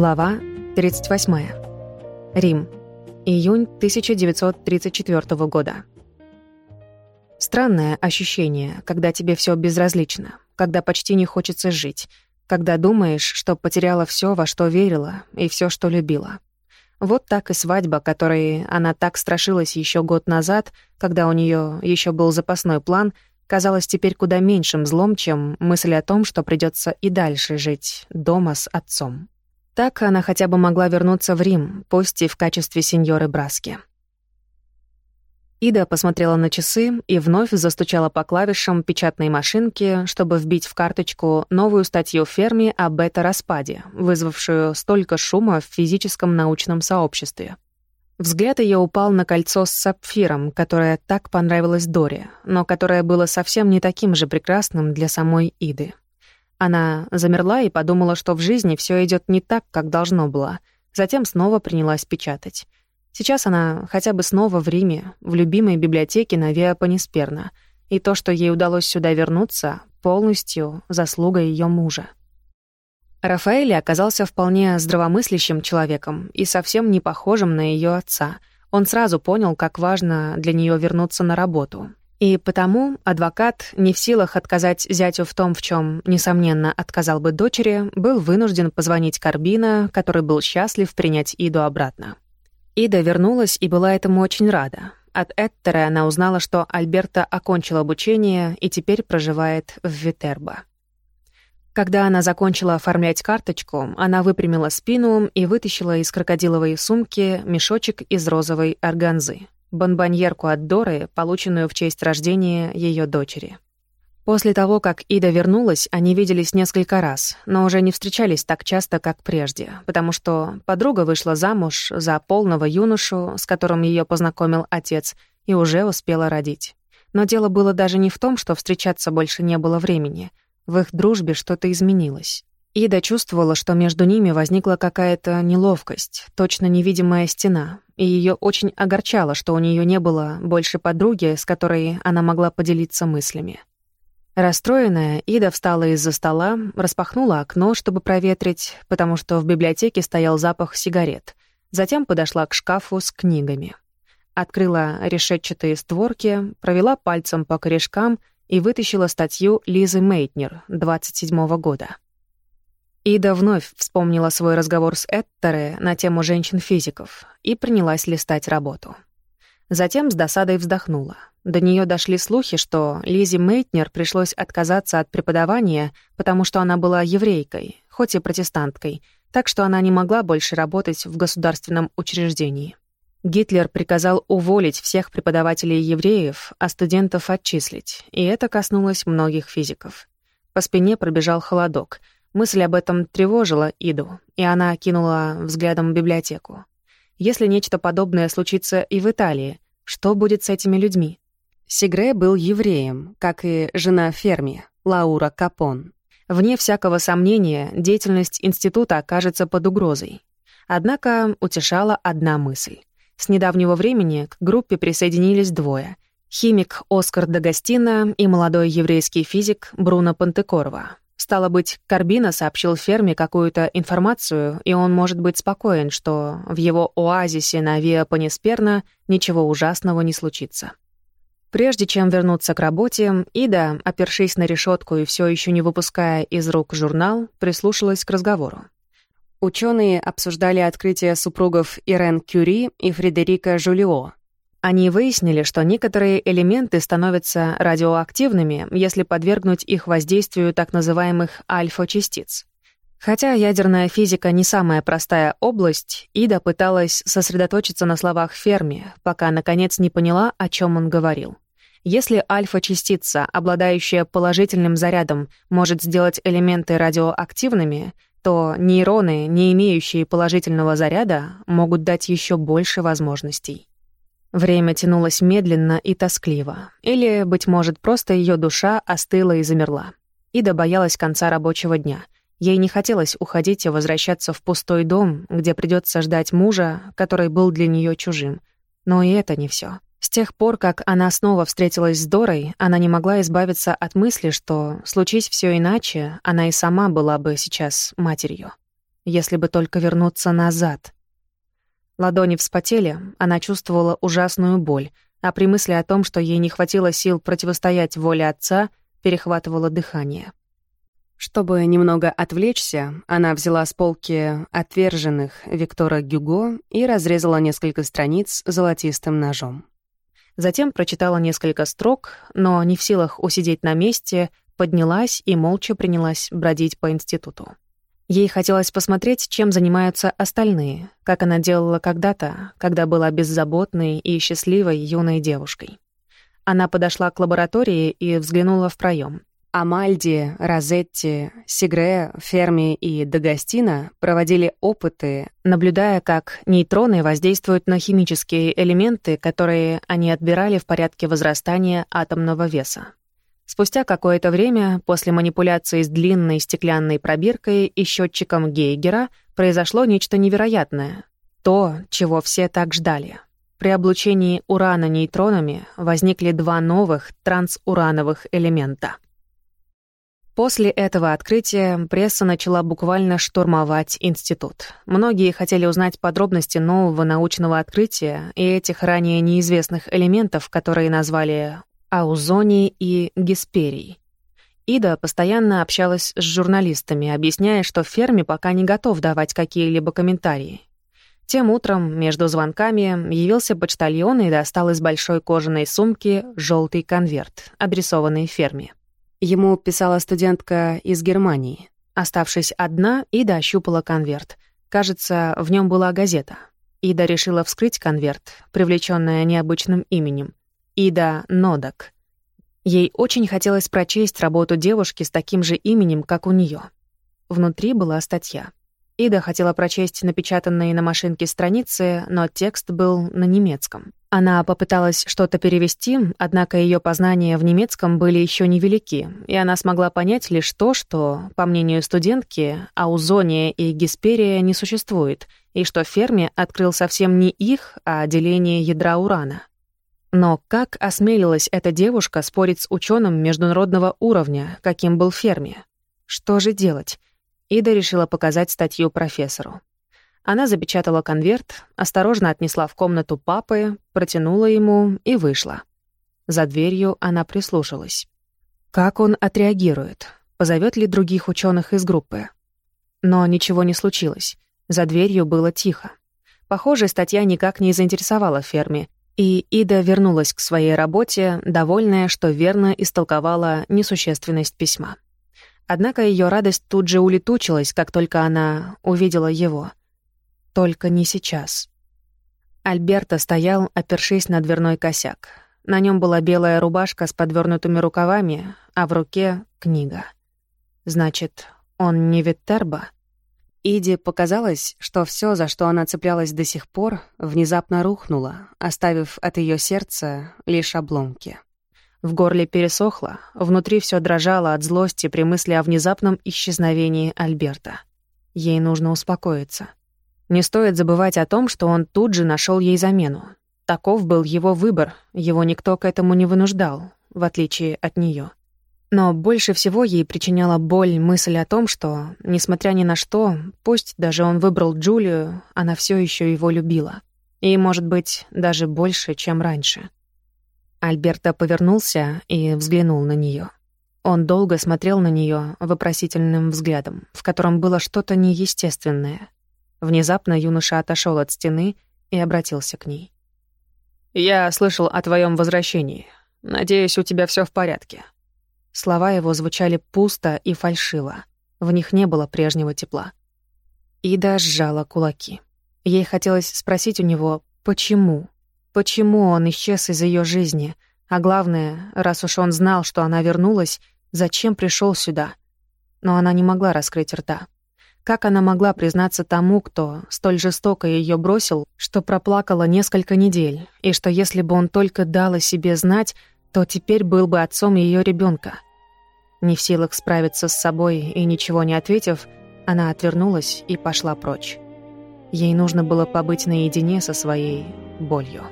Глава 38. Рим. Июнь 1934 года. Странное ощущение, когда тебе все безразлично, когда почти не хочется жить, когда думаешь, что потеряла все, во что верила, и все, что любила. Вот так и свадьба, которой она так страшилась еще год назад, когда у нее еще был запасной план, казалась теперь куда меньшим злом, чем мысль о том, что придется и дальше жить дома с отцом. Так она хотя бы могла вернуться в Рим, пусть и в качестве сеньоры Браски. Ида посмотрела на часы и вновь застучала по клавишам печатной машинки, чтобы вбить в карточку новую статью ферме о бета-распаде, вызвавшую столько шума в физическом научном сообществе. Взгляд ее упал на кольцо с сапфиром, которое так понравилось Доре, но которое было совсем не таким же прекрасным для самой Иды. Она замерла и подумала, что в жизни все идет не так, как должно было. Затем снова принялась печатать. Сейчас она хотя бы снова в Риме, в любимой библиотеке на Виа Панисперна, и то, что ей удалось сюда вернуться, полностью заслуга ее мужа. Рафаэль оказался вполне здравомыслящим человеком и совсем не похожим на ее отца. Он сразу понял, как важно для нее вернуться на работу, и потому адвокат, не в силах отказать зятю в том, в чем, несомненно, отказал бы дочери, был вынужден позвонить Карбина, который был счастлив принять Иду обратно. Ида вернулась и была этому очень рада. От Эттера она узнала, что Альберта окончил обучение и теперь проживает в Витербо. Когда она закончила оформлять карточку, она выпрямила спину и вытащила из крокодиловой сумки мешочек из розовой органзы бонбоньерку от Доры, полученную в честь рождения ее дочери. После того, как Ида вернулась, они виделись несколько раз, но уже не встречались так часто, как прежде, потому что подруга вышла замуж за полного юношу, с которым ее познакомил отец, и уже успела родить. Но дело было даже не в том, что встречаться больше не было времени. В их дружбе что-то изменилось. Ида чувствовала, что между ними возникла какая-то неловкость, точно невидимая стена, и ее очень огорчало, что у нее не было больше подруги, с которой она могла поделиться мыслями. Расстроенная, Ида встала из-за стола, распахнула окно, чтобы проветрить, потому что в библиотеке стоял запах сигарет. Затем подошла к шкафу с книгами. Открыла решетчатые створки, провела пальцем по корешкам и вытащила статью Лизы Мейтнер 27 -го года. Ида вновь вспомнила свой разговор с Эттере на тему женщин-физиков и принялась листать работу. Затем с досадой вздохнула. До нее дошли слухи, что Лизе Мейтнер пришлось отказаться от преподавания, потому что она была еврейкой, хоть и протестанткой, так что она не могла больше работать в государственном учреждении. Гитлер приказал уволить всех преподавателей евреев, а студентов отчислить, и это коснулось многих физиков. По спине пробежал холодок — Мысль об этом тревожила Иду, и она кинула взглядом библиотеку. Если нечто подобное случится и в Италии, что будет с этими людьми? Сигре был евреем, как и жена Ферми, Лаура Капон. Вне всякого сомнения, деятельность института окажется под угрозой. Однако утешала одна мысль. С недавнего времени к группе присоединились двое — химик Оскар Дагостина и молодой еврейский физик Бруно Пантекорова. Стало быть, Карбина сообщил ферме какую-то информацию, и он может быть спокоен, что в его оазисе на Виа Панисперна ничего ужасного не случится. Прежде чем вернуться к работе, Ида, опершись на решетку и все еще не выпуская из рук журнал, прислушалась к разговору. Ученые обсуждали открытие супругов Ирен Кюри и Фредерика Жулио, они выяснили, что некоторые элементы становятся радиоактивными, если подвергнуть их воздействию так называемых альфа-частиц. Хотя ядерная физика не самая простая область, Ида пыталась сосредоточиться на словах Ферми, пока, наконец, не поняла, о чем он говорил. Если альфа-частица, обладающая положительным зарядом, может сделать элементы радиоактивными, то нейроны, не имеющие положительного заряда, могут дать еще больше возможностей. Время тянулось медленно и тоскливо. Или, быть может, просто ее душа остыла и замерла. Ида боялась конца рабочего дня. Ей не хотелось уходить и возвращаться в пустой дом, где придется ждать мужа, который был для нее чужим. Но и это не все. С тех пор, как она снова встретилась с Дорой, она не могла избавиться от мысли, что, случись все иначе, она и сама была бы сейчас матерью. если бы только вернуться назад. Ладони вспотели, она чувствовала ужасную боль, а при мысли о том, что ей не хватило сил противостоять воле отца, перехватывало дыхание. Чтобы немного отвлечься, она взяла с полки «Отверженных» Виктора Гюго и разрезала несколько страниц золотистым ножом. Затем прочитала несколько строк, но не в силах усидеть на месте, поднялась и молча принялась бродить по институту. Ей хотелось посмотреть, чем занимаются остальные, как она делала когда-то, когда была беззаботной и счастливой юной девушкой. Она подошла к лаборатории и взглянула в проем. Амальди, Розетти, Сигре, Ферми и Дагастина проводили опыты, наблюдая, как нейтроны воздействуют на химические элементы, которые они отбирали в порядке возрастания атомного веса. Спустя какое-то время, после манипуляции с длинной стеклянной пробиркой и счетчиком Гейгера, произошло нечто невероятное. То, чего все так ждали. При облучении урана нейтронами возникли два новых трансурановых элемента — После этого открытия пресса начала буквально штурмовать институт. Многие хотели узнать подробности нового научного открытия и этих ранее неизвестных элементов, которые назвали аузоний и гесперий. Ида постоянно общалась с журналистами, объясняя, что Ферми пока не готов давать какие-либо комментарии. Тем утром между звонками явился почтальон и достал из большой кожаной сумки желтый конверт, адресованный Ферми. Ему писала студентка из Германии. Оставшись одна, Ида ощупала конверт. Кажется, в нем была газета. Ида решила вскрыть конверт, привлеченная необычным именем. Ида Нодок. Ей очень хотелось прочесть работу девушки с таким же именем, как у нее. Внутри была статья. Ида хотела прочесть напечатанные на машинке страницы, но текст был на немецком. Она попыталась что-то перевести, однако ее познания в немецком были еще невелики, и она смогла понять лишь то, что, по мнению студентки, аузония и гесперия не существует, и что Ферми открыл совсем не их, а деление ядра урана. Но как осмелилась эта девушка спорить с ученым международного уровня, каким был Ферми? Что же делать? Ида решила показать статью профессору. Она запечатала конверт, осторожно отнесла в комнату папы, протянула ему и вышла. За дверью она прислушалась. Как он отреагирует? Позовет ли других ученых из группы? Но ничего не случилось. За дверью было тихо. Похоже, статья никак не заинтересовала Ферми, и Ида вернулась к своей работе, довольная, что верно истолковала несущественность письма. Однако ее радость тут же улетучилась, как только она увидела его. Только не сейчас. Альберто стоял, опершись на дверной косяк. На нем была белая рубашка с подвернутыми рукавами, а в руке — книга. Значит, он не Виттерба? Иди показалось, что все, за что она цеплялась до сих пор, внезапно рухнуло, оставив от ее сердца лишь обломки. В горле пересохло, внутри все дрожало от злости при мысли о внезапном исчезновении Альберта. Ей нужно успокоиться. Не стоит забывать о том, что он тут же нашел ей замену. Таков был его выбор, его никто к этому не вынуждал, в отличие от нее. Но больше всего ей причиняла боль мысль о том, что, несмотря ни на что, пусть даже он выбрал Джулию, она все еще его любила. И, может быть, даже больше, чем раньше. Альберто повернулся и взглянул на нее. Он долго смотрел на нее вопросительным взглядом, в котором было что-то неестественное. Внезапно юноша отошел от стены и обратился к ней. «Я слышал о твоем возвращении. Надеюсь, у тебя все в порядке». Слова его звучали пусто и фальшиво. В них не было прежнего тепла. Ида сжала кулаки. Ей хотелось спросить у него, почему Почему он исчез из ее жизни? А главное, раз уж он знал, что она вернулась, зачем пришел сюда? Но она не могла раскрыть рта. Как она могла признаться тому, кто столь жестоко ее бросил, что проплакала несколько недель, и что если бы он только дал о себе знать, то теперь был бы отцом ее ребенка? Не в силах справиться с собой и ничего не ответив, она отвернулась и пошла прочь. Ей нужно было побыть наедине со своей болью.